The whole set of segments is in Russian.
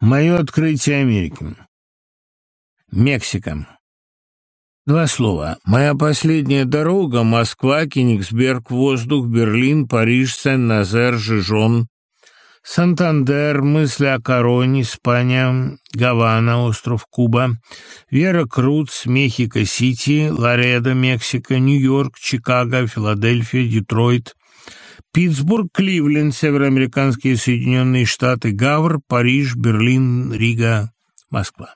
Мое открытие Америки. Мексика. Два слова. Моя последняя дорога – Москва, Кенигсберг, воздух, Берлин, Париж, Сен-Назер, Жижон, Сантандер, мысли о короне, Испания, Гавана, остров Куба, Вера Круц, Мехико-Сити, Ларедо, Мексика, Нью-Йорк, Чикаго, Филадельфия, Детройт, Питтсбург, Кливленд, Североамериканские Соединенные Штаты, Гавр, Париж, Берлин, Рига, Москва.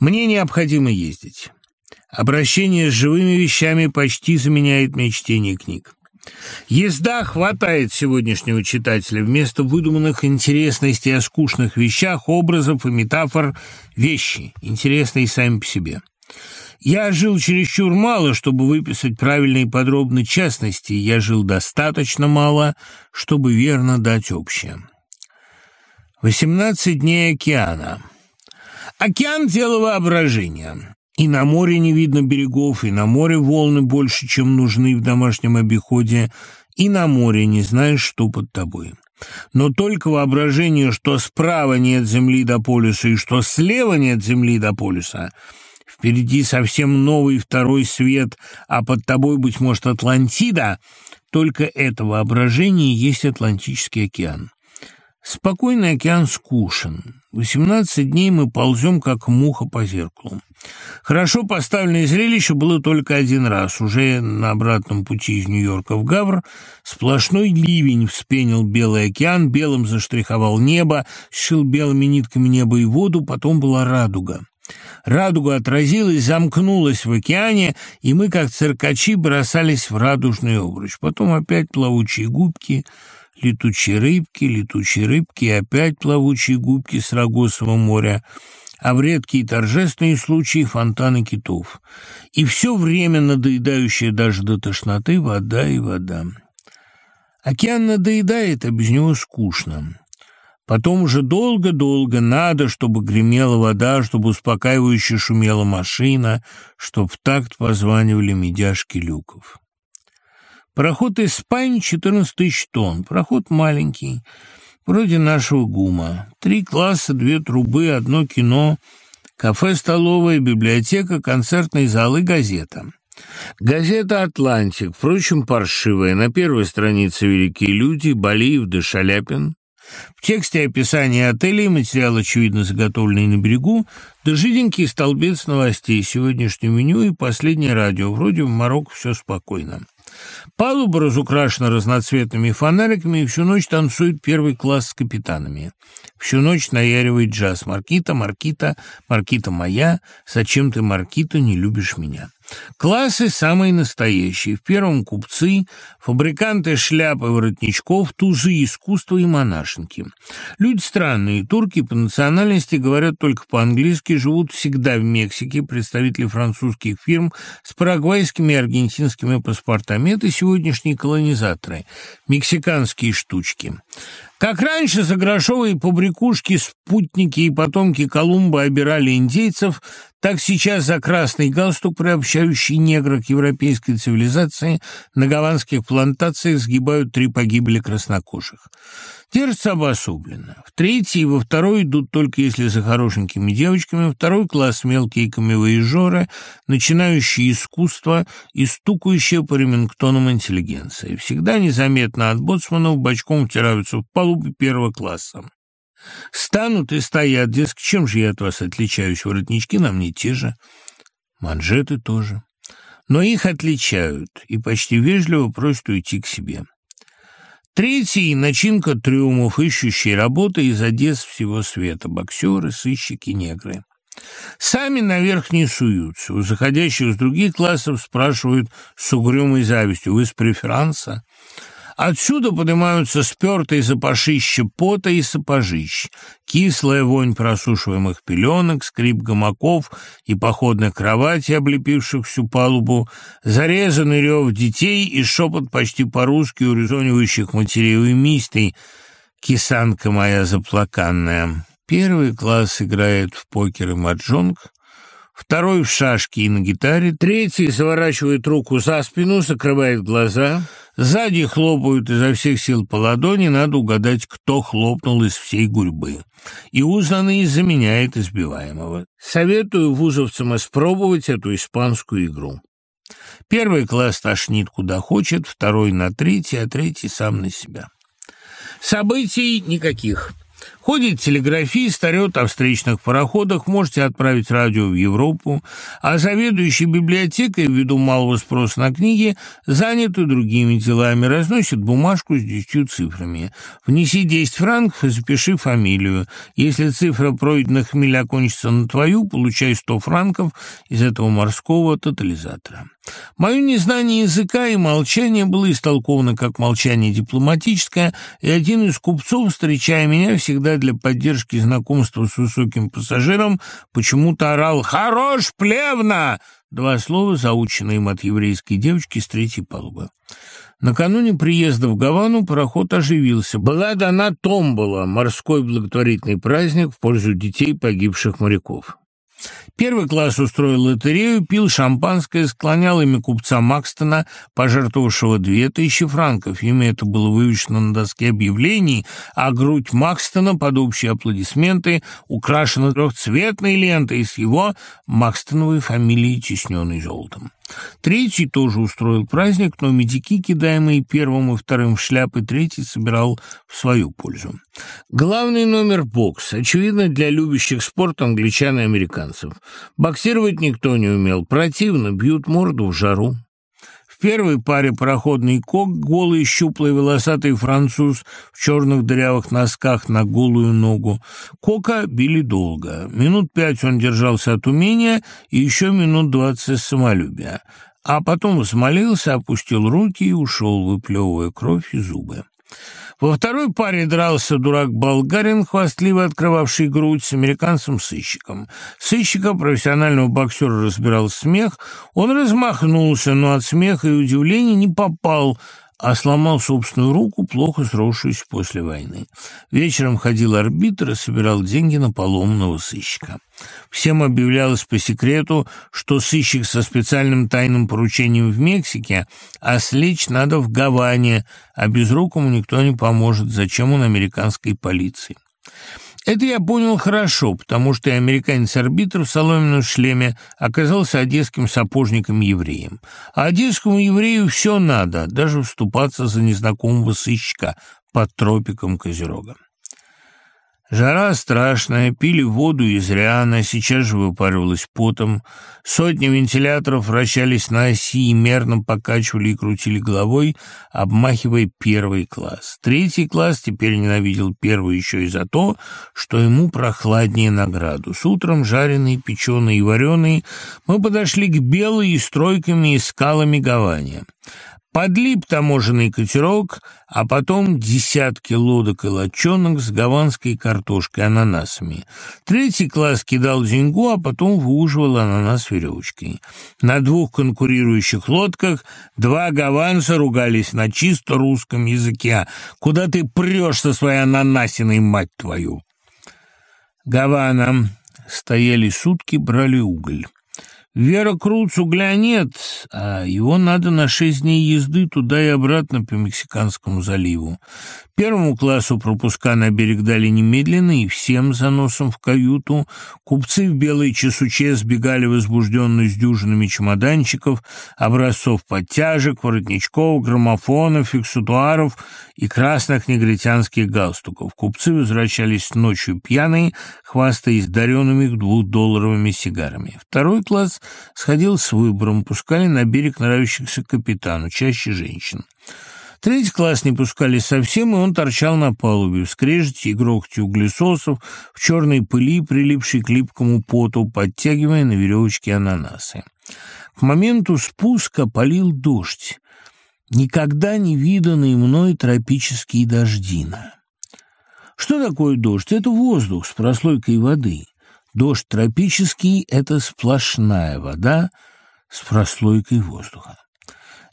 Мне необходимо ездить. Обращение с живыми вещами почти заменяет мне чтение книг. Езда хватает сегодняшнего читателя вместо выдуманных интересностей о скучных вещах, образов и метафор вещи, интересные сами по себе. Я жил чересчур мало, чтобы выписать правильные подробные частности, я жил достаточно мало, чтобы верно дать общее. Восемнадцать дней океана. Океан – дело воображения. И на море не видно берегов, и на море волны больше, чем нужны в домашнем обиходе, и на море не знаешь, что под тобой. Но только воображение, что справа нет земли до полюса и что слева нет земли до полюса – Впереди совсем новый второй свет, а под тобой, быть может, Атлантида. Только это воображение есть Атлантический океан. Спокойный океан скушен. Восемнадцать дней мы ползем, как муха по зеркалу. Хорошо поставленное зрелище было только один раз. Уже на обратном пути из Нью-Йорка в Гавр сплошной ливень вспенил Белый океан, белым заштриховал небо, сшил белыми нитками небо и воду, потом была радуга. Радуга отразилась, замкнулась в океане, и мы, как циркачи, бросались в радужный обруч. Потом опять плавучие губки, летучие рыбки, летучие рыбки и опять плавучие губки с Рогосового моря, а в редкие торжественные случаи фонтаны китов. И все время надоедающая даже до тошноты вода и вода. Океан надоедает, а без него скучно. Потом уже долго-долго надо, чтобы гремела вода, чтобы успокаивающе шумела машина, чтоб в такт позванивали медяшки люков. Пароход «Эспань» 14 тысяч тонн, пароход маленький, вроде нашего ГУМа. Три класса, две трубы, одно кино, кафе, столовая, библиотека, концертные залы, газета. Газета «Атлантик», впрочем, паршивая. На первой странице «Великие люди», Балиев да Шаляпин. В тексте описания отелей материал, очевидно, заготовленный на берегу, да жиденький столбец новостей, сегодняшнее меню и последнее радио. Вроде в Марокко все спокойно. Палуба разукрашена разноцветными фонариками, и всю ночь танцует первый класс с капитанами. Всю ночь наяривает джаз «Маркита, Маркита, Маркита моя, зачем ты, Маркита, не любишь меня?» Классы самые настоящие. В первом купцы, фабриканты шляп и воротничков, тузы искусства и монашенки. Люди странные, турки по национальности говорят только по-английски, живут всегда в Мексике, представители французских фирм с парагвайскими и аргентинскими паспортами. Это сегодняшние колонизаторы, мексиканские штучки. Как раньше за грошовые побрякушки спутники и потомки Колумба обирали индейцев, так сейчас за красный галстук, приобщающий негра к европейской цивилизации, на гаванских плантациях сгибают три погибели краснокожих. Держатся обособленно. В третий и во второй идут только если за хорошенькими девочками, второй класс мелкие камевоежоры, начинающие искусство и стукающие по ремингтонам интеллигенции. Всегда незаметно от боцманов бочком втираются в палубы первого класса. Станут и стоят, дескать, чем же я от вас отличаюсь? Воротнички на мне те же, манжеты тоже. Но их отличают и почти вежливо просят уйти к себе. Третий – начинка трюмов, ищущие работы из Одесс всего света, боксеры, сыщики, негры. Сами наверх не суются. У заходящих с других классов спрашивают с угрюмой завистью «Вы с преферанса?» Отсюда поднимаются спертые запашища пота и сапожищ, кислая вонь просушиваемых пеленок, скрип гамаков и походных кроватей, облепивших всю палубу, зарезанный рев детей и шепот почти по-русски урезонивающих матерей уймистей, кисанка моя заплаканная. Первый класс играет в покер и маджонг, второй в шашки и на гитаре, третий заворачивает руку за спину, закрывает глаза — Сзади хлопают изо всех сил по ладони, надо угадать, кто хлопнул из всей гурьбы. И узнанный заменяет избиваемого. Советую вузовцам испробовать эту испанскую игру. Первый класс тошнит куда хочет, второй на третий, а третий сам на себя. Событий никаких. Ходит телеграфист, орет о встречных пароходах, можете отправить радио в Европу, а заведующий библиотекой, ввиду малого спроса на книги, заняты другими делами, разносит бумажку с десятью цифрами. Внеси 10 франков и запиши фамилию. Если цифра пройденных миль окончится на твою, получай 100 франков из этого морского тотализатора. Мое незнание языка и молчание было истолковано как молчание дипломатическое, и один из купцов, встречая меня, всегда для поддержки знакомства с высоким пассажиром, почему-то орал «Хорош, плевна!» Два слова, заученные им от еврейской девочки с третьей палубы. Накануне приезда в Гавану пароход оживился. Была дана томбола, морской благотворительный праздник в пользу детей погибших моряков. Первый класс устроил лотерею, пил шампанское, склонял ими купца Макстона, пожертвовавшего две тысячи франков. Имя это было вывешено на доске объявлений, а грудь Макстона под общие аплодисменты украшена трехцветной лентой с его Макстоновой фамилией, тесненной золотом. Третий тоже устроил праздник, но медики, кидаемые первым и вторым в шляпы, третий собирал в свою пользу. Главный номер – бокс. Очевидно, для любящих спорт англичан и американцев. Боксировать никто не умел. Противно, бьют морду в жару. Первой паре пароходный кок, голый, щуплый, волосатый француз в черных дырявых носках на голую ногу. Кока били долго. Минут пять он держался от умения и еще минут двадцать самолюбия. А потом взмолился, опустил руки и ушел, выплевывая кровь и зубы. Во второй паре дрался дурак-болгарин, хвастливо открывавший грудь с американцем-сыщиком. Сыщика, профессионального боксера, разбирал смех. Он размахнулся, но от смеха и удивления не попал, а сломал собственную руку, плохо сросшуюся после войны. Вечером ходил арбитр и собирал деньги на поломного сыщика. Всем объявлялось по секрету, что сыщик со специальным тайным поручением в Мексике, а слечь надо в Гаване, а безрукому никто не поможет, зачем он американской полиции. Это я понял хорошо, потому что и американец-арбитр в соломенном шлеме оказался одесским сапожником-евреем. А одесскому еврею все надо, даже вступаться за незнакомого сыщика под тропиком Козерога. Жара страшная, пили воду из ряна, сейчас же выпаривалась потом. Сотни вентиляторов вращались на оси и мерно покачивали и крутили головой, обмахивая первый класс. Третий класс теперь ненавидел первый еще и за то, что ему прохладнее на градус. Утром жареный, печеный и вареный мы подошли к белой и стройками и скалами Гавани. Подлип таможенный катерок, а потом десятки лодок и лодчонок с гаванской картошкой, ананасами. Третий класс кидал деньгу, а потом выуживал ананас веревочкой. На двух конкурирующих лодках два гаванца ругались на чисто русском языке. «Куда ты прешь со своей ананасиной, мать твою?» Гавана. Стояли сутки, брали уголь. Вера Круц угля нет, а его надо на шесть дней езды туда и обратно по Мексиканскому заливу. Первому классу пропуска на берег дали немедленно и всем заносом в каюту. Купцы в белой чесуче сбегали возбужденно с дюжинами чемоданчиков, образцов подтяжек, воротничков, граммофонов, фиксутуаров и красных негритянских галстуков. Купцы возвращались ночью пьяные, хвастаясь даренными двухдолларовыми сигарами. Второй класс сходил с выбором, пускали на берег нравящихся капитану, чаще женщин. Третий класс не пускали совсем, и он торчал на палубе, в скрежете и грохоте углесосов, в черной пыли, прилипшей к липкому поту, подтягивая на веревочке ананасы. К моменту спуска полил дождь. Никогда не виданный мной тропический дождина. Что такое дождь? Это воздух с прослойкой воды. Дождь тропический — это сплошная вода с прослойкой воздуха.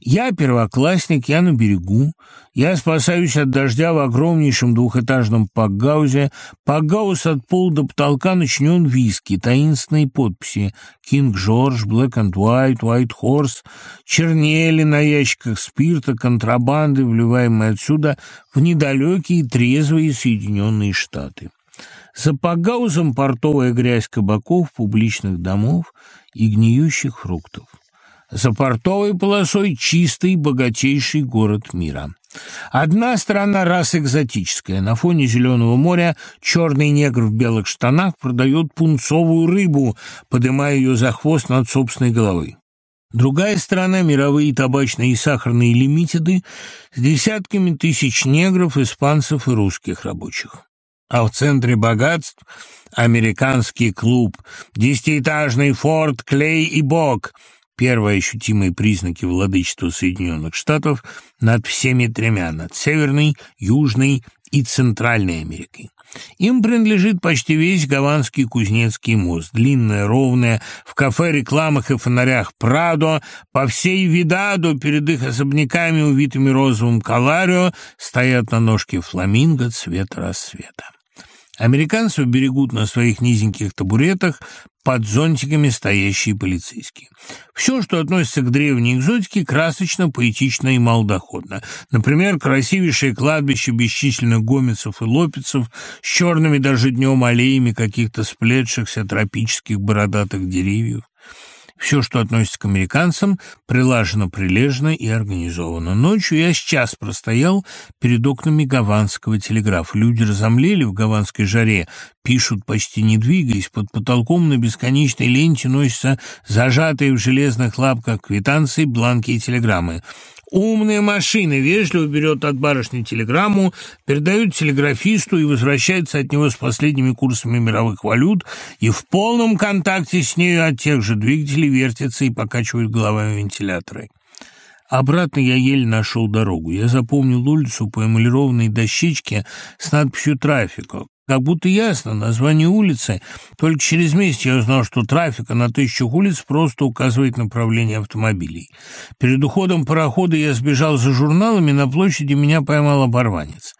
Я первоклассник, я на берегу. Я спасаюсь от дождя в огромнейшем двухэтажном пакгаузе. Пакгаус от пола до потолка начнен виски, таинственные подписи «Кинг Джордж», «Блэк энд Уайт», «Уайт Хорс», чернели на ящиках спирта, контрабанды, вливаемые отсюда в недалекие трезвые Соединенные Штаты. За пакгаузом портовая грязь кабаков, публичных домов и гниющих фруктов. За портовой полосой чистый, богатейший город мира. Одна страна раз экзотическая. На фоне зеленого моря черный негр в белых штанах продает пунцовую рыбу, поднимая ее за хвост над собственной головой. Другая страна – мировые табачные и сахарные лимитеды с десятками тысяч негров, испанцев и русских рабочих. А в центре богатств – американский клуб, десятиэтажный форт, клей и бог – первые ощутимые признаки владычества Соединенных Штатов над всеми тремя, над Северной, Южной и Центральной Америкой. Им принадлежит почти весь Гаванский Кузнецкий мост, длинная, ровная, в кафе, рекламах и фонарях Прадо, по всей Видадо перед их особняками, увитыми розовым каларио, стоят на ножке фламинго цвета рассвета. Американцев берегут на своих низеньких табуретах под зонтиками стоящие полицейские. Все, что относится к древней экзотике, красочно, поэтично и малодоходно. Например, красивейшее кладбище бесчисленных гомицев и лопицев с черными даже днем аллеями каких-то сплетшихся тропических бородатых деревьев. Все, что относится к американцам, прилажено прилежно и организовано. Ночью я сейчас простоял перед окнами гаванского телеграфа. Люди разомлели в гаванской жаре, пишут, почти не двигаясь. Под потолком на бесконечной ленте носятся зажатые в железных лапках квитанции, бланки и телеграммы. Умная машина вежливо берет от барышни телеграмму, передает телеграфисту и возвращается от него с последними курсами мировых валют, и в полном контакте с нею от тех же двигателей вертится и покачивает головами вентиляторы. Обратно я еле нашел дорогу. Я запомнил улицу по эмалированной дощечке с надписью «Трафика». Как будто ясно, название улицы. Только через месяц я узнал, что трафика на тысячах улиц просто указывает направление автомобилей. Перед уходом парохода я сбежал за журналами, на площади меня поймал оборванец.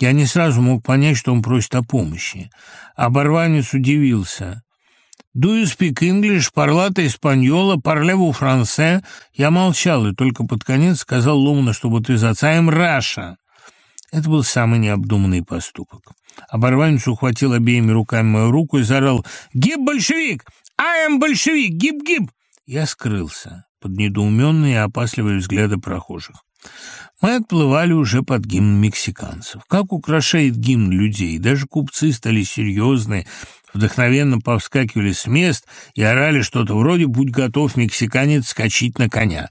Я не сразу мог понять, что он просит о помощи. Оборванец удивился. «Do you speak English? Parlate испаньола? Parlez-vous français?» Я молчал и только под конец сказал ломано, чтобы ты за «I'm Раша». Это был самый необдуманный поступок. Оборванец ухватил обеими руками мою руку и заорал «Гиб, большевик! Am большевик! Гиб-гиб!» Я скрылся под недоуменные и опасливые взгляды прохожих. Мы отплывали уже под гимн мексиканцев. Как украшает гимн людей. Даже купцы стали серьезные, вдохновенно повскакивали с мест и орали что-то вроде «Будь готов, мексиканец, скачить на коня».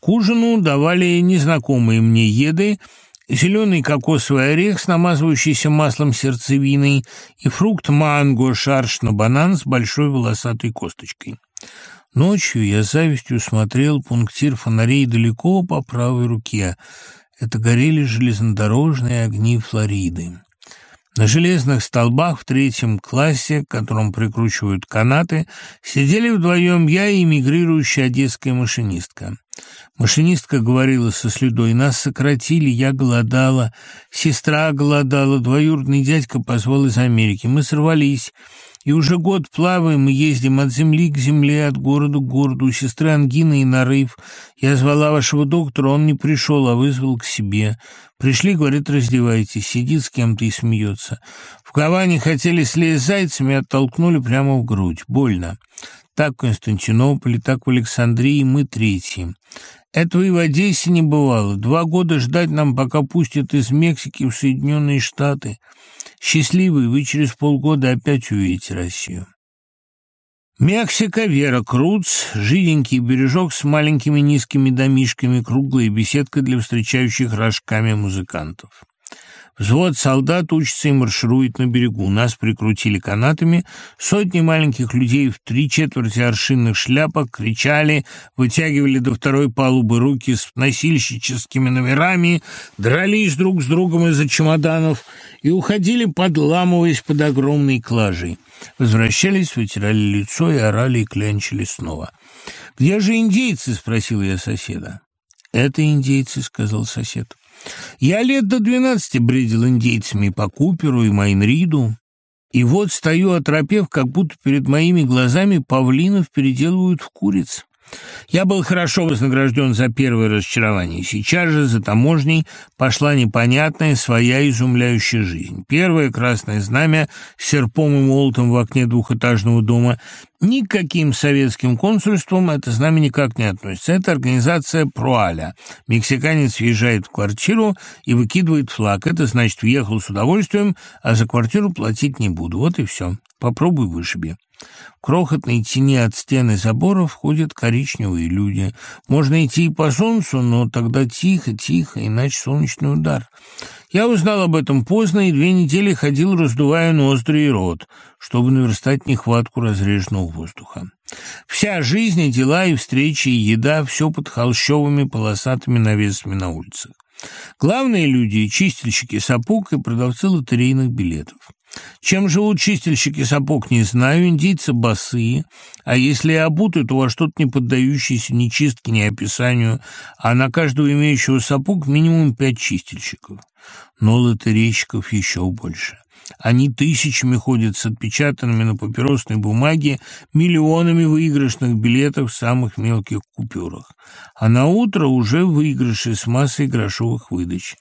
К ужину давали незнакомые мне еды – зеленый кокосовый орех с намазывающейся маслом сердцевиной и фрукт манго, шарш на банан с большой волосатой косточкой. Ночью я завистью смотрел пунктир фонарей далеко по правой руке. Это горели железнодорожные огни Флориды. На железных столбах в третьем классе, к которым прикручивают канаты, сидели вдвоем я и эмигрирующая одесская машинистка. Машинистка говорила со следой, нас сократили, я голодала, сестра голодала, двоюродный дядька позвал из Америки. Мы сорвались, и уже год плаваем и ездим от земли к земле, от города к городу. У сестры ангина и нарыв. Я звала вашего доктора, он не пришел, а вызвал к себе. Пришли, говорит, раздевайтесь, сидит с кем-то и смеется. В Гаване хотели слезть зайцами, оттолкнули прямо в грудь. Больно. Так в Константинополе, так в Александрии мы третьи. Этого и в Одессе не бывало. Два года ждать нам, пока пустят из Мексики в Соединенные Штаты. Счастливый, вы через полгода опять увидите Россию. Мексика, Вера Круц, жиденький бережок с маленькими низкими домишками, круглая беседка для встречающих рожками музыкантов. Взвод солдат учится и марширует на берегу. Нас прикрутили канатами. Сотни маленьких людей в три четверти аршинных шляпок кричали, вытягивали до второй палубы руки с носильщическими номерами, дрались друг с другом из-за чемоданов и уходили, подламываясь под огромной клажей. Возвращались, вытирали лицо и орали и клянчили снова. «Где же индейцы?» — спросил я соседа. «Это индейцы», — сказал сосед. «Я лет до двенадцати бредил индейцами по Куперу и Майнриду, и вот стою, оторопев, как будто перед моими глазами павлинов переделывают в куриц. Я был хорошо вознагражден за первое разочарование. Сейчас же за таможней пошла непонятная, своя изумляющая жизнь. Первое красное знамя с серпом и молотом в окне двухэтажного дома. Никаким советским консульством это знамя никак не относится. Это организация «Пруаля». Мексиканец въезжает в квартиру и выкидывает флаг. Это значит, въехал с удовольствием, а за квартиру платить не буду. Вот и все. Попробуй вышиби. В крохотной тени от стены забора входят коричневые люди. Можно идти и по солнцу, но тогда тихо-тихо, иначе солнечный удар. Я узнал об этом поздно и две недели ходил, раздувая ноздри и рот, чтобы наверстать нехватку разреженного воздуха. Вся жизнь и дела, и встречи, и еда — все под холщовыми полосатыми навесами на улицах. Главные люди — чистильщики сапог и продавцы лотерейных билетов. Чем живут чистильщики сапог, не знаю, индийцы босые, а если и обуты, то во что-то не поддающееся ни чистке, ни описанию, а на каждого имеющего сапог минимум пять чистильщиков. Но лотерейщиков еще больше. Они тысячами ходят с отпечатанными на папиросной бумаге миллионами выигрышных билетов в самых мелких купюрах. А на утро уже выигрыши с массой грошовых выдач.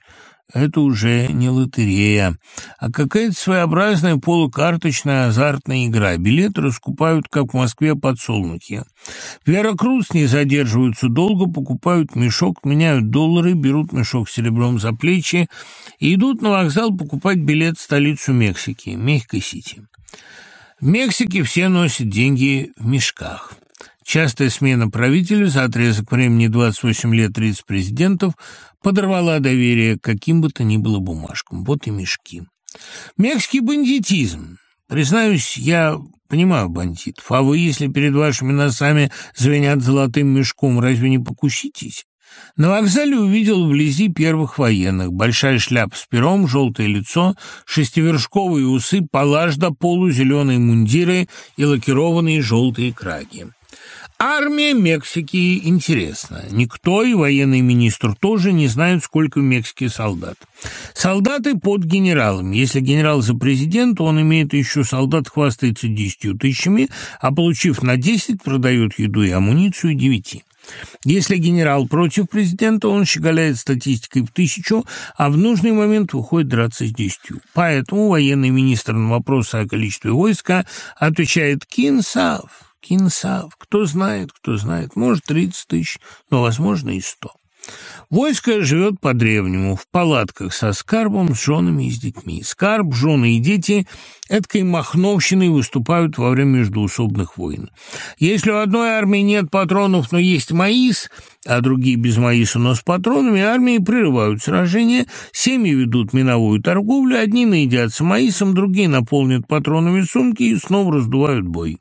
Это уже не лотерея, а какая-то своеобразная полукарточная азартная игра. Билеты раскупают, как в Москве, подсолнухи. В Веракрус не задерживаются долго, покупают мешок, меняют доллары, берут мешок серебром за плечи и идут на вокзал покупать билет в столицу Мексики, Мехико-Сити. В Мексике все носят деньги в мешках. Частая смена правителя за отрезок времени 28 лет 30 президентов подорвала доверие к каким бы то ни было бумажкам. Вот и мешки. Мексикий бандитизм. Признаюсь, я понимаю бандитов. А вы, если перед вашими носами звенят золотым мешком, разве не покуситесь? На вокзале увидел вблизи первых военных. Большая шляпа с пером, желтое лицо, шестивершковые усы, палаш до полу, зеленые мундиры и лакированные желтые краги. Армия Мексики интересна. Никто, и военный министр тоже, не знают, сколько в Мексике солдат. Солдаты под генералом. Если генерал за президента, он имеет еще солдат, хвастается десятью тысячами, а получив на десять, продает еду и амуницию девяти. Если генерал против президента, он щеголяет статистикой в тысячу, а в нужный момент выходит драться с десятью. Поэтому военный министр на вопросы о количестве войска отвечает «Кинсав». Кинсав. Кто знает, кто знает. Может, 30 тысяч, но, возможно, и 100. Войско живет по-древнему, в палатках со скарбом, с женами и с детьми. Скарб, жены и дети эткой махновщиной выступают во время междуусобных войн. Если у одной армии нет патронов, но есть маис, а другие без маиса, но с патронами, армии прерывают сражения, семьи ведут миновую торговлю, одни наедятся маисом, другие наполнят патронами сумки и снова раздувают бой.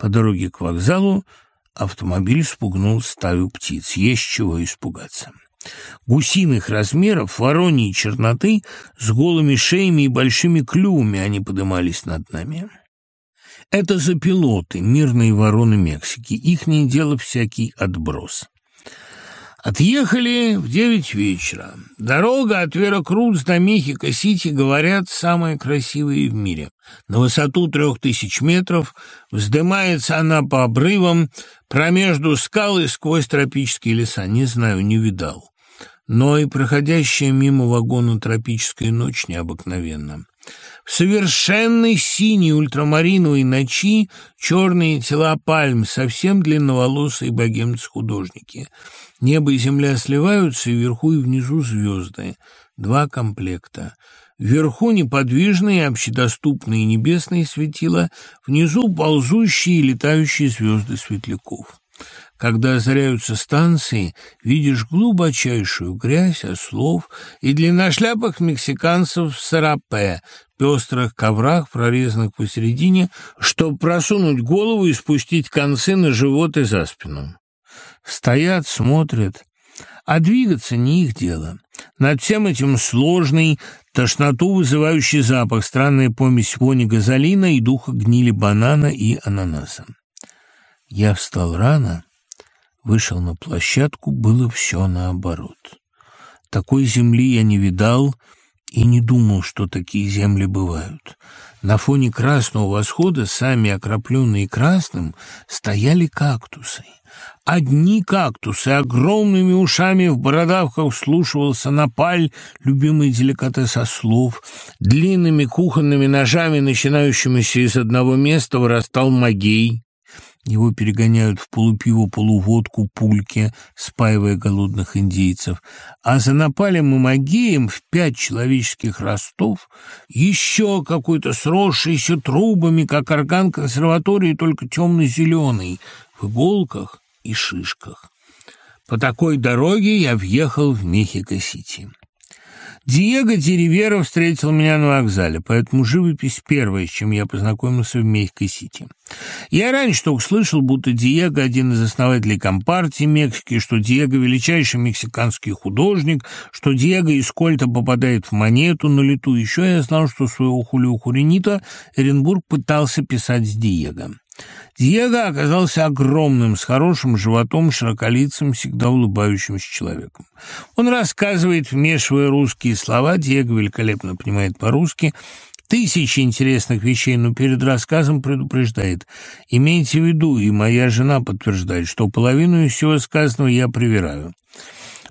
По дороге к вокзалу автомобиль спугнул стаю птиц. Есть чего испугаться. Гусиных размеров, вороньей черноты, с голыми шеями и большими клювами они подымались над нами. Это запилоты, мирные вороны Мексики. Ихнее дело всякий отброс. Отъехали в девять вечера. Дорога от Веракрuz до Мехико-Сити, говорят, самая красивая в мире. На высоту трех тысяч метров вздымается она по обрывам, промежду скал и сквозь тропические леса. Не знаю, не видал. Но и проходящая мимо вагона тропическая ночь необыкновенна. В совершенной синей ультрамариновой ночи черные тела пальм, совсем длинноволосые богемцы-художники — Небо и земля сливаются, и вверху и внизу звезды. Два комплекта. Вверху неподвижные, общедоступные небесные светила, внизу ползущие и летающие звезды светляков. Когда озаряются станции, видишь глубочайшую грязь ослов и длинношляпых мексиканцев в сарапе, пестрых коврах, прорезанных посередине, чтобы просунуть голову и спустить концы на живот и за спину. Стоят, смотрят, а двигаться не их дело. Над всем этим сложный, тошноту вызывающий запах, странная помесь вони газолина и духа гнили банана и ананаса. Я встал рано, Вышел на площадку, было все наоборот. Такой земли я не видал и не думал, что такие земли бывают. На фоне красного восхода, сами окропленные красным, стояли кактусы. Одни кактусы огромными ушами в бородавках вслушивался напаль, любимый деликатес ослов. Длинными кухонными ножами, начинающимися из одного места, вырастал магей. Его перегоняют в полупиво-полуводку пульки, спаивая голодных индейцев. А за напалем и магеем в пять человеческих ростов еще какой-то сросшийся трубами, как орган консерватории, только темно-зеленый, в иголках и шишках. По такой дороге я въехал в Мехико-Сити. Диего Деривера встретил меня на вокзале, поэтому живопись первая, с чем я познакомился в Мехико-Сити. Я раньше только слышал, будто Диего – один из основателей Компартии Мексики, что Диего – величайший мексиканский художник, что Диего из Кольта попадает в монету на лету. Еще я знал, что своего Хулио Хуренита Эренбург пытался писать с Диего. Диего оказался огромным, с хорошим животом, широколицым, всегда улыбающимся человеком. Он рассказывает, вмешивая русские слова, Диего великолепно понимает по-русски, тысячи интересных вещей, но перед рассказом предупреждает. Имейте в виду, и моя жена подтверждает, что половину всего сказанного я проверяю.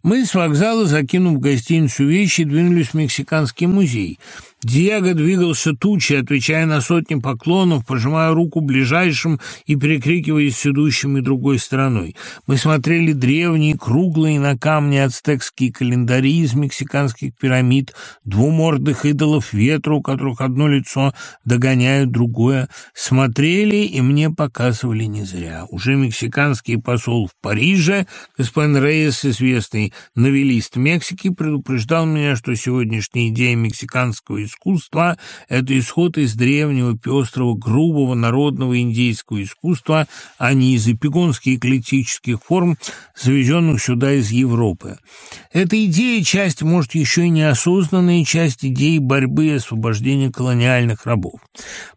Мы с вокзала, закинув в гостиницу вещи, двинулись в Мексиканский музей – Диего двигался тучей, отвечая на сотни поклонов, пожимая руку ближайшим и перекрикиваясь с идущими другой стороной. Мы смотрели древние, круглые на камне ацтекские календари из мексиканских пирамид, двумордых идолов ветра, у которых одно лицо догоняет другое. Смотрели, и мне показывали не зря. Уже мексиканский посол в Париже, господин Рейес, известный новелист Мексики, предупреждал меня, что сегодняшняя идея мексиканского искусства – это исход из древнего, пестрого, грубого, народного индейского искусства, а не из эпигонских эклетических форм, завезенных сюда из Европы. Эта идея – часть, может, еще и неосознанная часть идеи борьбы и освобождения колониальных рабов.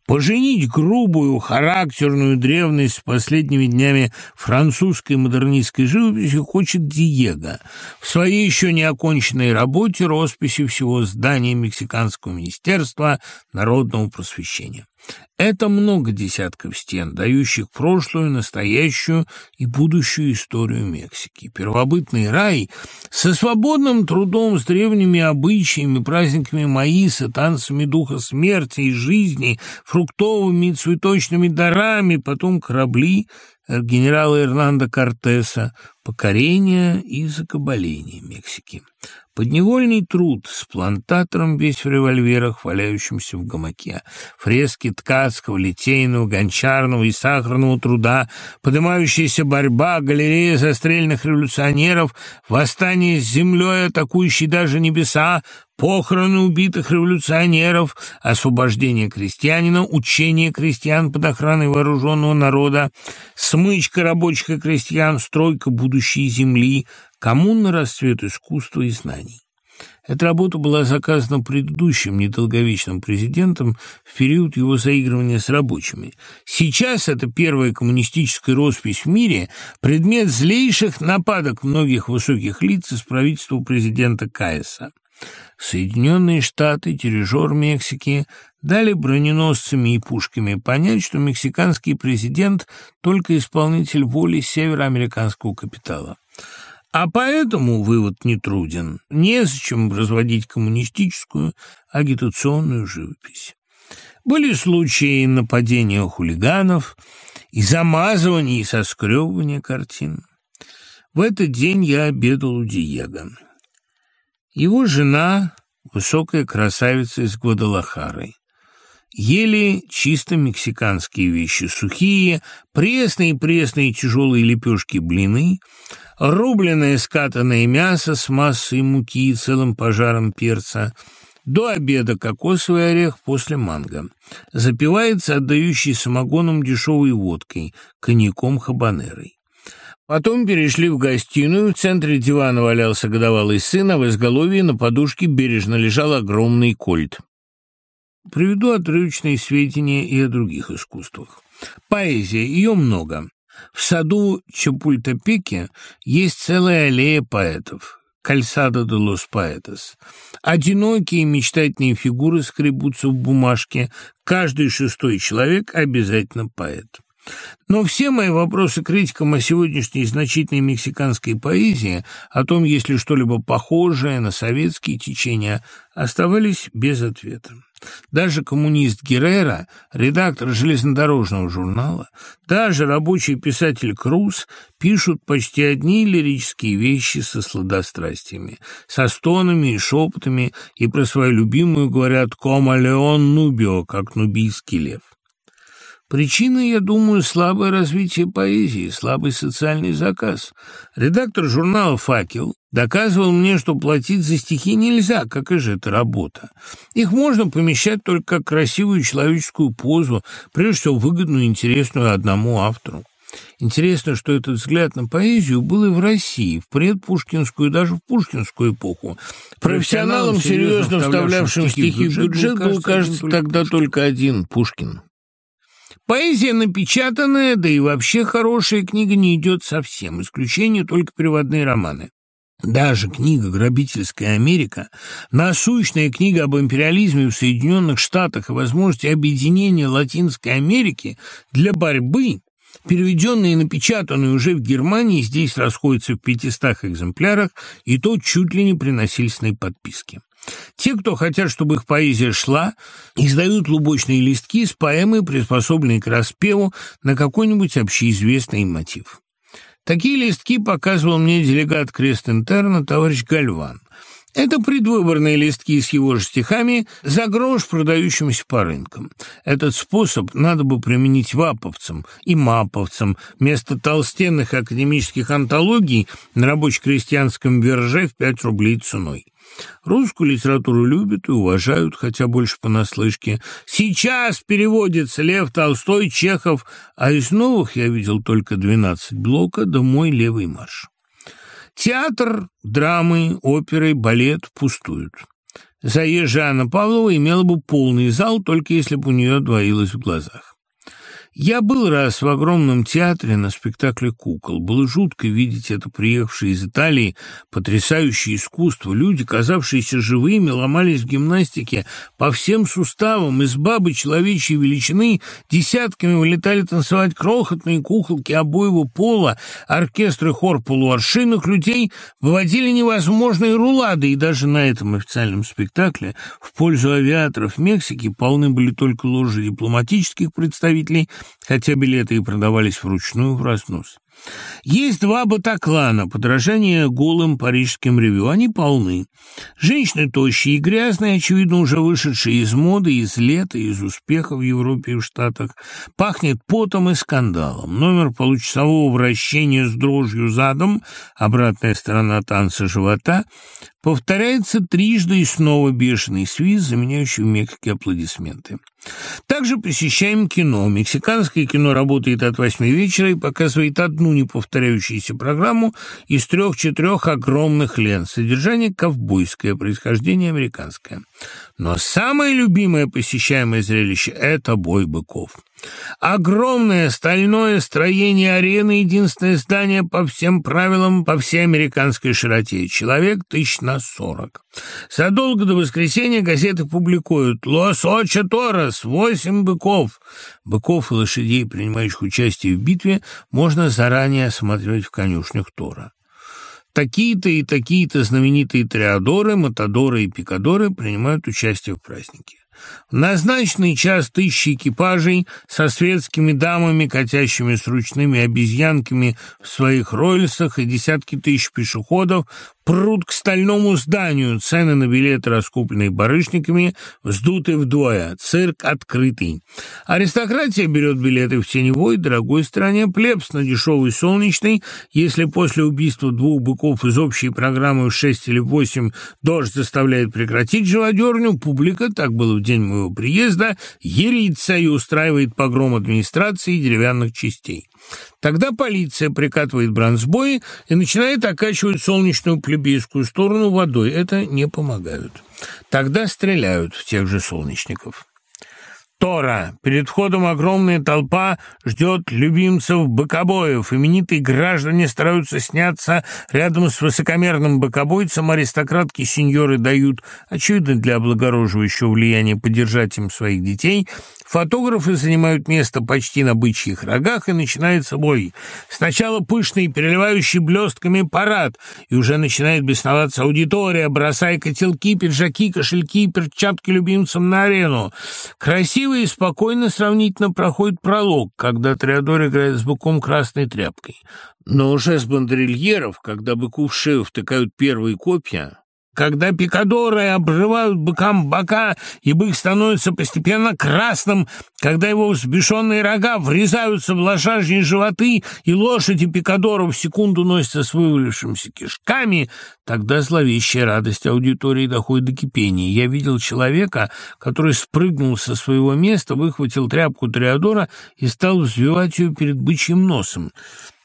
Поженить грубую, характерную древность с последними днями французской модернистской живописи хочет Диего. В своей еще не оконченной работе росписи всего здания Мексиканского министерства народного просвещения. Это много десятков стен, дающих прошлую, настоящую и будущую историю Мексики. Первобытный рай со свободным трудом, с древними обычаями, праздниками Маиса, танцами духа смерти и жизни, фруктовыми и цветочными дарами, потом корабли генерала Эрнандо Кортеса, покорение и закабаление Мексики. Подневольный труд с плантатором весь в револьверах, валяющимся в гамаке. Фрески ткацкого, литейного, гончарного и сахарного труда, поднимающаяся борьба, галерея застреленных революционеров, восстание с землей, атакующей даже небеса, похороны убитых революционеров, освобождение крестьянина, учение крестьян под охраной вооруженного народа, смычка рабочих и крестьян, стройка будущей земли, коммуна расцвет искусства и знаний. Эта работа была заказана предыдущим недолговечным президентом в период его заигрывания с рабочими. Сейчас это первая коммунистическая роспись в мире, предмет злейших нападок многих высоких лиц из правительства президента Каеса. Соединенные Штаты, дирижер Мексики, дали броненосцами и пушками понять, что мексиканский президент – только исполнитель воли североамериканского капитала. А поэтому вывод не труден. Незачем разводить коммунистическую агитационную живопись. Были случаи нападения хулиганов и замазывания и соскребывания картин. В этот день я обедал у Диего. Его жена, высокая красавица из Гвадалахары. Ели чисто мексиканские вещи, сухие, пресные-пресные тяжелые лепешки-блины – рубленное скатанное мясо с массой муки и целым пожаром перца, до обеда кокосовый орех, после манго. Запивается отдающий самогоном дешевой водкой, коньяком хабанерой. Потом перешли в гостиную, в центре дивана валялся годовалый сын, а в изголовье на подушке бережно лежал огромный кольт. Приведу отрывочные сведения и о других искусствах. Поэзия, ее много. В саду Чапультепеке есть целая аллея поэтов. Кальсада де лос Поэтос. Одинокие мечтательные фигуры скребутся в бумажке. Каждый шестой человек обязательно поэт. Но все мои вопросы критикам о сегодняшней значительной мексиканской поэзии, о том, есть ли что-либо похожее на советские течения, оставались без ответа. Даже коммунист Геррера, редактор железнодорожного журнала, даже рабочий писатель Круз пишут почти одни лирические вещи со сладострастиями, со стонами и шепотами, и про свою любимую говорят «Кома леон нубио», как нубийский лев. Причина, я думаю, слабое развитие поэзии, слабый социальный заказ. Редактор журнала «Факел» доказывал мне, что платить за стихи нельзя, как и же это работа. Их можно помещать только как красивую человеческую позу, прежде всего выгодную и интересную одному автору. Интересно, что этот взгляд на поэзию был и в России, в предпушкинскую и даже в пушкинскую эпоху. Профессионалом, серьезно вставлявшим стихи в бюджет, был, кажется, тогда только один – Пушкин. Поэзия напечатанная, да и вообще хорошая книга не идет совсем, исключение только переводные романы. Даже книга «Грабительская Америка», насущная книга об империализме в Соединенных Штатах и возможности объединения Латинской Америки для борьбы, переведенная и напечатанная уже в Германии, здесь расходится в 500 экземплярах, и то чуть ли не при насильственной подписке. Те, кто хотят, чтобы их поэзия шла, издают лубочные листки с поэмой, приспособленной к распеву на какой-нибудь общеизвестный мотив. Такие листки показывал мне делегат Крест-Интерна товарищ Гальван. Это предвыборные листки с его же стихами за грош, продающимся по рынкам. Этот способ надо бы применить ваповцам и маповцам вместо толстенных академических антологий на рабоче-крестьянском верже в пять рублей ценой. Русскую литературу любят и уважают, хотя больше понаслышке. Сейчас переводится Лев Толстой, Чехов, а из новых я видел только «Двенадцать блока» да «Мой левый марш». Театр, драмы, оперы, балет пустуют. Заезжая Анна Павлова имела бы полный зал, только если бы у нее двоилось в глазах. Я был раз в огромном театре на спектакле «Кукол». Было жутко видеть это приехавшие из Италии потрясающее искусство. Люди, казавшиеся живыми, ломались в гимнастике по всем суставам. Из бабы человечьей величины десятками вылетали танцевать крохотные куколки обоего пола. Оркестры хор полуаршинных людей выводили невозможные рулады. И даже на этом официальном спектакле в пользу авиаторов Мексики полны были только ложи дипломатических представителей – хотя билеты и продавались вручную в разнос. Есть два батаклана, подражание голым парижским ревю. Они полны. Женщины тощие и грязные, очевидно, уже вышедшие из моды, из лета, из успеха в Европе и в Штатах. Пахнет потом и скандалом. Номер получасового вращения с дрожью задом, обратная сторона танца живота, повторяется трижды и снова бешеный свист, заменяющий в Мексике аплодисменты. Также посещаем кино. Мексиканское кино работает от восьми вечера и показывает одну неповторяющуюся программу из трех-четырех огромных лент. Содержание ковбойское, происхождение американское. Но самое любимое посещаемое зрелище – это бой быков. Огромное стальное строение арены, единственное здание по всем правилам, по всей американской широте. Человек тысяч на сорок. Задолго до воскресенья газеты публикуют «Лос Оча Торос» — восемь быков. Быков и лошадей, принимающих участие в битве, можно заранее осматривать в конюшнях Тора. Такие-то и такие-то знаменитые триадоры, матадоры и пикадоры принимают участие в празднике. В назначенный час тысячи экипажей со светскими дамами, катящими с ручными обезьянками в своих ройльсах и десятки тысяч пешеходов прут к стальному зданию. Цены на билеты, раскупленные барышниками, вздуты вдвое. Цирк открытый. Аристократия берет билеты в теневой, дорогой стране, плебс на дешевый солнечный. Если после убийства двух быков из общей программы в шесть или восемь дождь заставляет прекратить живодерню, публика, так было в день моего приезда, ерится и устраивает погром администрации деревянных частей. Тогда полиция прикатывает бронзбои и начинает окачивать солнечную плебейскую сторону водой. Это не помогают. Тогда стреляют в тех же солнечников. Тора. Перед входом огромная толпа ждет любимцев бокобоев. Именитые граждане стараются сняться рядом с высокомерным бокобойцем. Аристократки сеньоры дают, очевидно, для облагороживающего влияния поддержать им своих детей. Фотографы занимают место почти на бычьих рогах, и начинается бой. Сначала пышный, переливающий блестками парад, и уже начинает бесноваться аудитория, бросая котелки, пиджаки, кошельки, перчатки любимцам на арену. Красиво и спокойно сравнительно проходит пролог, когда Триадор играет с быком красной тряпкой. Но уже с бандерильеров, когда быку в шею втыкают первые копья, когда пикадоры обрывают быкам бока, и бык становится постепенно красным, когда его взбешенные рога врезаются в лошажьи животы, и лошади пикадоров в секунду носятся с вывалившимися кишками, тогда зловещая радость аудитории доходит до кипения. Я видел человека, который спрыгнул со своего места, выхватил тряпку Тореадора и стал взвивать ее перед бычьим носом.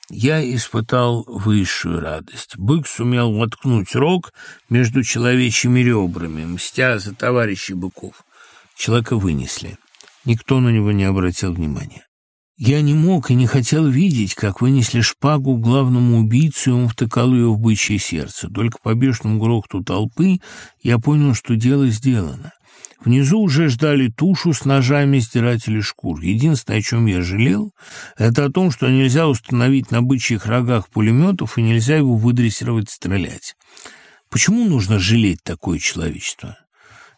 Я испытал высшую радость. Бык сумел воткнуть рог между человечьими ребрами, мстя за товарищей быков. Человека вынесли. Никто на него не обратил внимания. Я не мог и не хотел видеть, как вынесли шпагу главному убийце, и он втыкал ее в бычье сердце. Только по бешеному грохту толпы я понял, что дело сделано. Внизу уже ждали тушу с ножами стиратели шкур. Единственное, о чем я жалел, это о том, что нельзя установить на бычьих рогах пулеметов и нельзя его выдрессировать стрелять. Почему нужно жалеть такое человечество?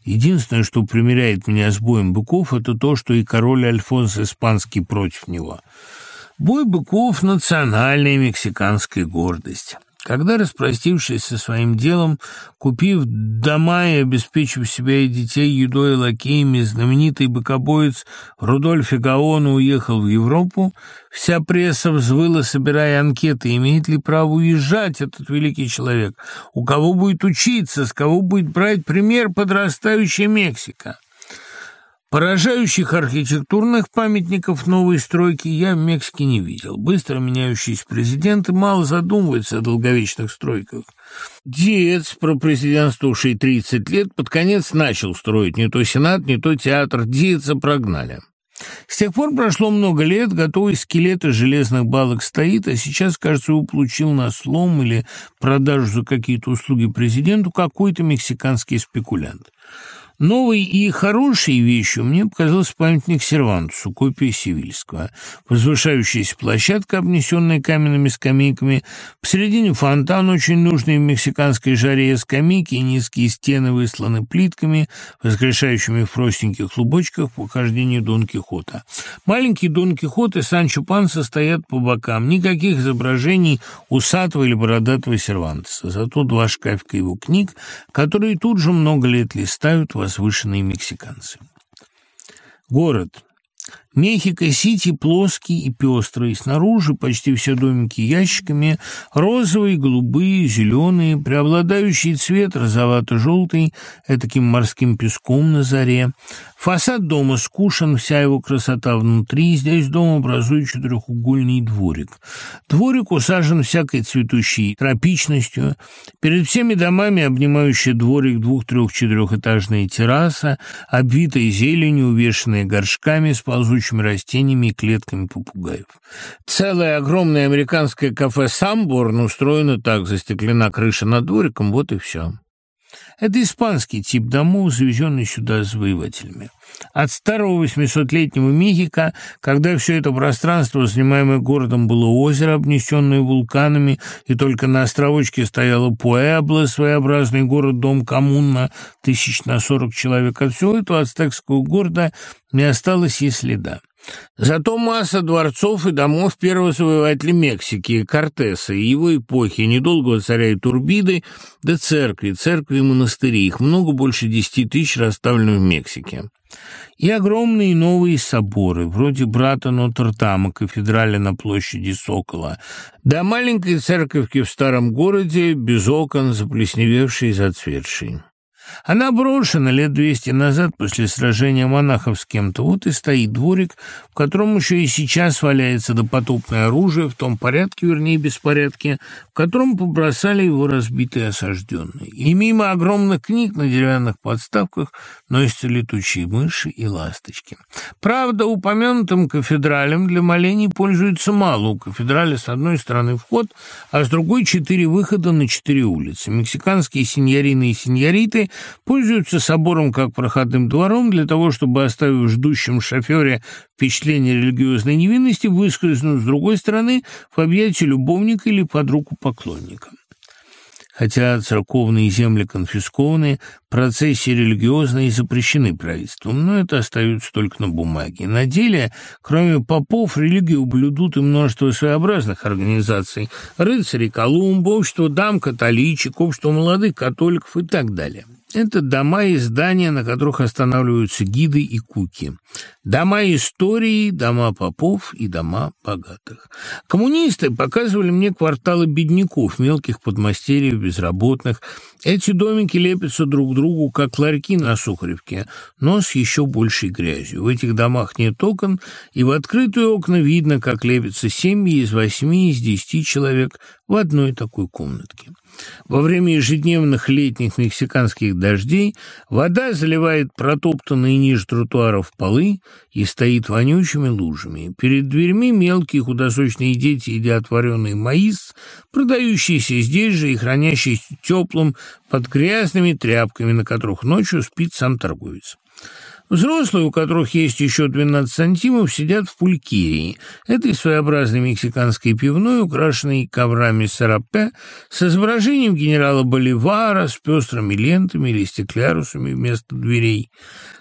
Единственное, что примиряет меня с боем быков, это то, что и король Альфонс Испанский против него. Бой быков — национальная мексиканская гордость. Когда, распростившись со своим делом, купив дома и обеспечив себя и детей едой и лакеями, знаменитый бокобоец Рудольф Гаона уехал в Европу, вся пресса взвыла, собирая анкеты, имеет ли право уезжать этот великий человек, у кого будет учиться, с кого будет брать пример подрастающая Мексика. Поражающих архитектурных памятников новой стройки я в Мексике не видел. Быстро меняющиеся президенты мало задумываются о долговечных стройках. Диец, пропрезидентствовавший 30 лет, под конец начал строить не то Сенат, не то театр. Диеца прогнали. С тех пор прошло много лет, готовый скелет из железных балок стоит, а сейчас, кажется, его получил на слом или продажу за какие-то услуги президенту какой-то мексиканский спекулянт. Новой и хорошей вещью мне показался памятник Сервантусу, копия Севильского. Возвышающаяся площадка, обнесенная каменными скамейками, посередине фонтан, очень нужный в мексиканской жаре, скамейки и низкие стены высланы плитками, воскрешающими в простеньких клубочках похождение Дон Кихота. Маленький Дон Кихот и Санчо Панса стоят по бокам, никаких изображений усатого или бородатого Сервантеса, зато два шкафика его книг, которые тут же много лет листают, возвышенные мексиканцы. Город. Мехико-Сити плоский и пестрый, снаружи почти все домики ящиками, розовые, голубые, зеленые, преобладающий цвет розовато-желтый, этаким морским песком на заре. Фасад дома скушен, вся его красота внутри, здесь дом образует четырехугольный дворик. Дворик усажен всякой цветущей тропичностью. Перед всеми домами, обнимающая дворик двух-трех-четырехэтажная терраса, обвитая зеленью, увешанная горшками с ползучими растениями и клетками попугаев. Целое огромное американское кафе «Самборн» устроено так, застеклена крыша над двориком, вот и все. Это испанский тип домов, завезенный сюда завоевателями. От старого восьмисотлетнего Мехико, когда все это пространство, занимаемое городом, было озеро, обнесенное вулканами, и только на островочке стояла Пуэбло, своеобразный город-дом коммуна, тысяч на сорок человек. От всего этого ацтекского города не осталось и следа. Зато масса дворцов и домов первого завоевателя Мексики, Кортеса и его эпохи, недолгого царя Турбиды, да церкви, церкви и монастыри, их много больше десяти тысяч расставлено в Мексике. И огромные новые соборы, вроде брата Нотр-Дама, кафедрали на площади Сокола, да маленькой церковки в старом городе, без окон, заплесневевшей и зацветшей. Она брошена лет двести назад после сражения монахов с кем-то. Вот и стоит дворик, в котором еще и сейчас валяется допотопное оружие, в том порядке, вернее, беспорядке, в котором побросали его разбитые осажденные. И мимо огромных книг на деревянных подставках носятся летучие мыши и ласточки. Правда, упомянутым кафедралем для молений пользуется мало. У кафедрали с одной стороны вход, а с другой четыре выхода на четыре улицы. Мексиканские сеньорины и сеньориты пользуются собором как проходным двором для того, чтобы, оставив ждущем шофере впечатление религиозной невинности, выскользнуть с другой стороны в объятия любовника или под руку поклонника. Хотя церковные земли конфискованы, процессии религиозные запрещены правительством, но это остается только на бумаге. На деле, кроме попов, религию блюдут и множество своеобразных организаций – рыцари Колумба, общество дам-католичек, общество молодых католиков и так далее. Это дома и здания, на которых останавливаются гиды и куки. Дома истории, дома попов и дома богатых. Коммунисты показывали мне кварталы бедняков, мелких подмастерьев, безработных. Эти домики лепятся друг к другу, как ларьки на Сухаревке, но с еще большей грязью. В этих домах нет окон, и в открытые окна видно, как лепятся семьи из восьми, из десяти человек в одной такой комнатке. Во время ежедневных летних мексиканских дождей вода заливает протоптанные ниже тротуаров полы и стоит вонючими лужами. Перед дверьми мелкие худосочные дети едят вареный маис, продающийся здесь же и хранящийся теплым под грязными тряпками, на которых ночью спит сам торговец. Взрослые, у которых есть еще 12 сантимов, сидят в пулькирии, этой своеобразной мексиканской пивной, украшенной коврами сарапе, с изображением генерала Боливара, с пестрыми лентами или стеклярусами вместо дверей.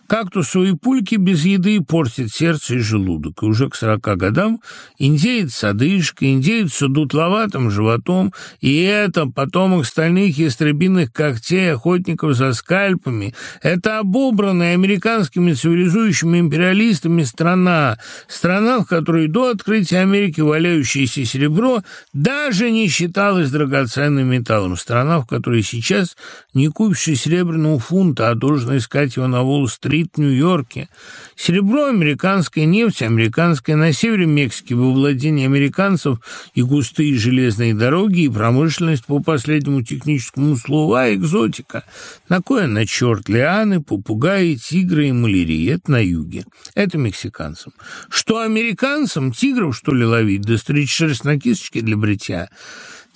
Кактусовые пульки без еды портят сердце и желудок, и уже к сорока годам индеец с одышкой, индеец с дутловатым животом, и это потомок стальных ястребиных когтей охотников за скальпами, это обобранная американскими цивилизующими империалистами страна, страна, в которой до открытия Америки валяющееся серебро даже не считалось драгоценным металлом, страна, в которой сейчас, не купивший серебряного фунта, а должен искать его на Уолл-стрит, горит в Нью-Йорке. Серебро, американская нефть, американская на севере Мексики во владении американцев и густые железные дороги, и промышленность по последнему техническому слову, а экзотика. На кое на черт лианы, попугаи, тигры и малярии. Это на юге. Это мексиканцам. Что американцам? Тигров, что ли, ловить? Да стричь шерсть на кисточке для бритья?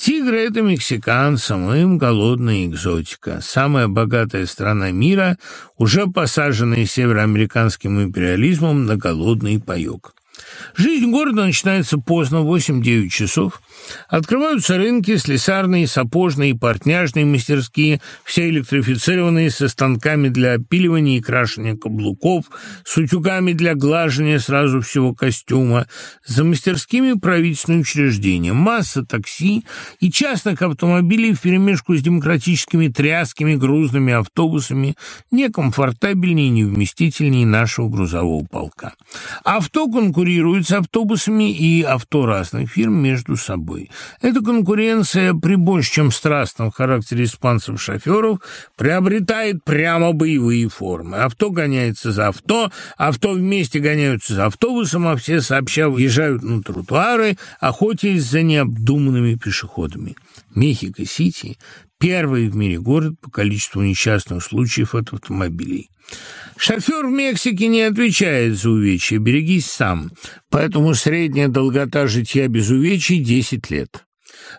Тигры — это мексиканцам, им голодная экзотика. Самая богатая страна мира, уже посаженная североамериканским империализмом на голодный паёк. Жизнь города начинается поздно, 8-9 часов. Открываются рынки, слесарные, сапожные, портняжные мастерские, все электрифицированные, со станками для опиливания и крашения каблуков, с утюгами для глажения сразу всего костюма, за мастерскими правительственные учреждения, масса такси и частных автомобилей вперемешку с демократическими тряскими грузными автобусами, некомфортабельнее и невместительнее нашего грузового полка. Авто конкурирует с автобусами и авто разных фирм между собой. Эта конкуренция при больше чем страстном характере испанцев-шоферов приобретает прямо боевые формы. Авто гоняется за авто, авто вместе гоняются за автобусом, а все сообща въезжают на тротуары, охотясь за необдуманными пешеходами. Мехико-Сити – первый в мире город по количеству несчастных случаев от автомобилей. Шофер в Мексике не отвечает за увечья, берегись сам, поэтому средняя долгота житья без увечий – 10 лет.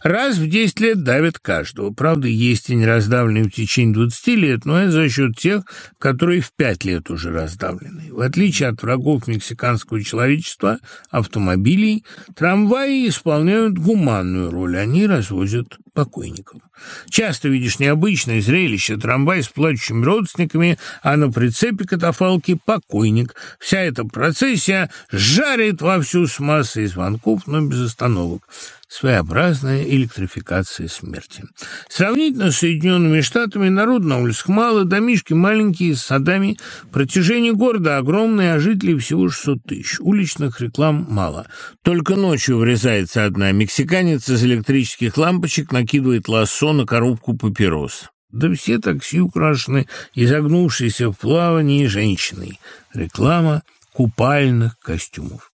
Раз в 10 лет давят каждого. Правда, есть и не раздавленные в течение 20 лет, но это за счет тех, которые в 5 лет уже раздавлены. В отличие от врагов мексиканского человечества, автомобилей, трамваи исполняют гуманную роль, они развозят покойников. Часто видишь необычное зрелище, трамвай с плачущими родственниками, а на прицепе катафалки покойник. Вся эта процессия жарит вовсю с массой звонков, но без остановок своеобразная электрификация смерти. Сравнительно с Соединенными Штатами народ на улицах мало, домишки маленькие, с садами, протяжение города огромное, а жителей всего 600 тысяч. Уличных реклам мало. Только ночью врезается одна. Мексиканец из электрических лампочек накидывает лассо на коробку папирос. Да все такси украшены изогнувшейся в плавании женщиной. Реклама купальных костюмов.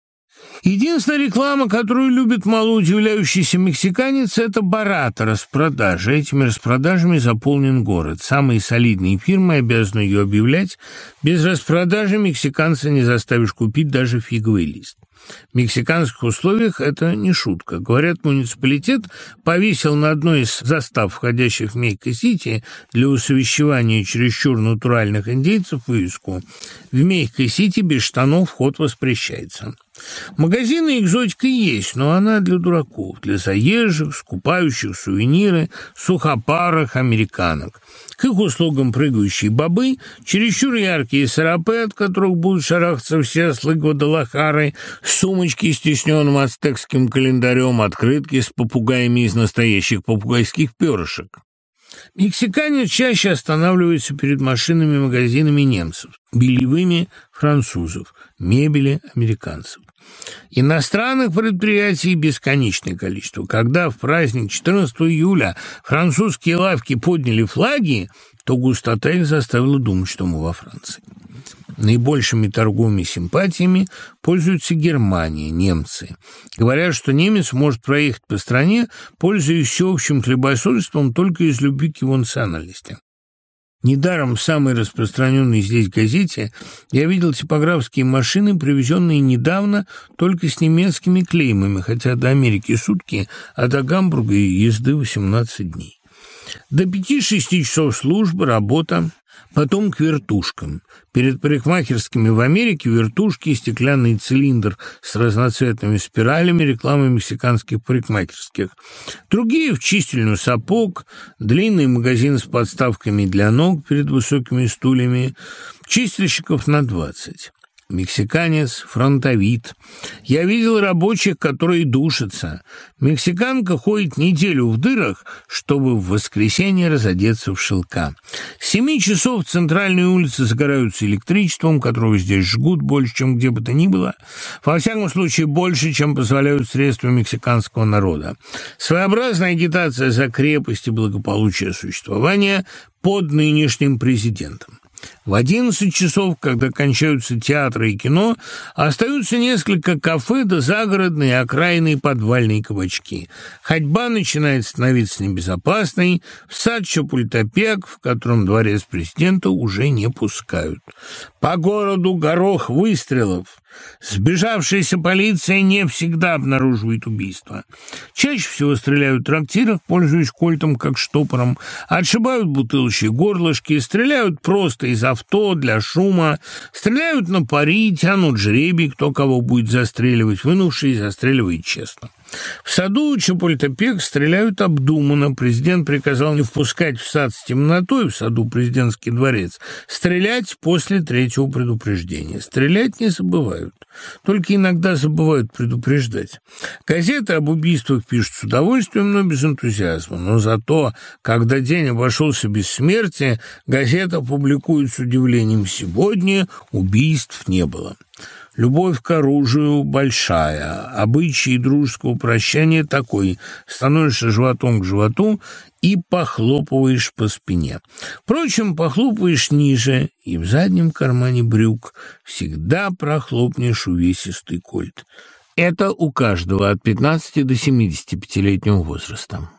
Единственная реклама, которую любит малоудивляющийся мексиканец, это Барата, распродажа. Этими распродажами заполнен город. Самые солидные фирмы обязаны ее объявлять. Без распродажи мексиканца не заставишь купить даже фиговый лист. В мексиканских условиях это не шутка. Говорят, муниципалитет повесил на одной из застав, входящих в Мехико-Сити, для усовещевания чересчур натуральных индейцев вывеску «В Мехико-Сити без штанов вход воспрещается». Магазины экзотика есть, но она для дураков, для заезжих, скупающих сувениры, сухопарых американок. К их услугам прыгающие бобы, чересчур яркие сарапе, от которых будут шарахаться все ослы Гвадалахары, сумочки с тесненным ацтекским календарем, открытки с попугаями из настоящих попугайских перышек. Мексиканец чаще останавливается перед машинами магазинами немцев, бельевыми французов, мебели американцев. Иностранных предприятий бесконечное количество. Когда в праздник 14 июля французские лавки подняли флаги, то густота их заставила думать, что мы во Франции. Наибольшими торговыми симпатиями пользуется Германия, немцы. Говорят, что немец может проехать по стране, пользуясь всеобщим хлебосольством только из любви к его национальности. Недаром в самой распространенной здесь газете я видел типографские машины, привезенные недавно только с немецкими клеймами, хотя до Америки сутки, а до Гамбурга езды 18 дней. До пяти-шести часов службы, работа, Потом к вертушкам. Перед парикмахерскими в Америке вертушки и стеклянный цилиндр с разноцветными спиралями рекламы мексиканских парикмахерских. Другие в чистильную сапог, длинные магазины с подставками для ног перед высокими стульями, чистильщиков на двадцать. Мексиканец, фронтовит. Я видел рабочих, которые душатся. Мексиканка ходит неделю в дырах, чтобы в воскресенье разодеться в шелка. С семи часов центральные улицы загораются электричеством, которого здесь жгут больше, чем где бы то ни было. Во всяком случае, больше, чем позволяют средства мексиканского народа. Своеобразная агитация за крепость и благополучие существования под нынешним президентом. В одиннадцать часов, когда кончаются театры и кино, остаются несколько кафе да загородные окраинные подвальные кабачки. Ходьба начинает становиться небезопасной, в сад Чапультопек, в котором дворец президента уже не пускают. По городу горох выстрелов. Сбежавшаяся полиция не всегда обнаруживает убийство. Чаще всего стреляют в трактирах, пользуясь кольтом как штопором, отшибают бутылочные горлышки, стреляют просто из авто для шума, стреляют на пари, тянут жребий, кто кого будет застреливать, вынувший застреливает честно. В саду Чапультепек стреляют обдуманно. Президент приказал не впускать в сад с темнотой, в саду президентский дворец, стрелять после третьего предупреждения. Стрелять не забывают, только иногда забывают предупреждать. Газеты об убийствах пишут с удовольствием, но без энтузиазма. Но зато, когда день обошелся без смерти, газета публикует с удивлением «Сегодня убийств не было». Любовь к оружию большая, обычай дружеского прощания такой. Становишься животом к животу и похлопываешь по спине. Впрочем, похлопаешь ниже, и в заднем кармане брюк всегда прохлопнешь увесистый кольт. Это у каждого от 15 до 75-летнего возраста.